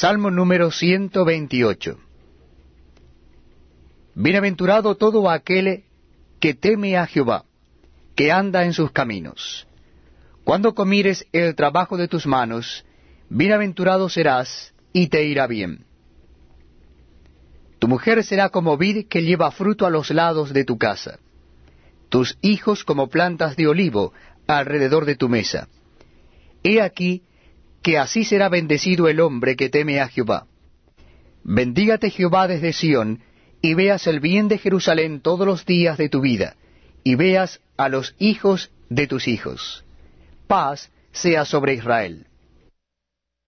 Salmo número 128. Bienaventurado todo aquel que teme a Jehová, que anda en sus caminos. Cuando comires el trabajo de tus manos, bienaventurado serás y te irá bien. Tu mujer será como vid que lleva fruto a los lados de tu casa, tus hijos como plantas de olivo alrededor de tu mesa. He aquí que así será bendecido el hombre que teme a Jehová. Bendígate Jehová desde Sión, y veas el bien de Jerusalén todos los días de tu vida, y veas a los hijos de tus hijos. Paz sea sobre Israel.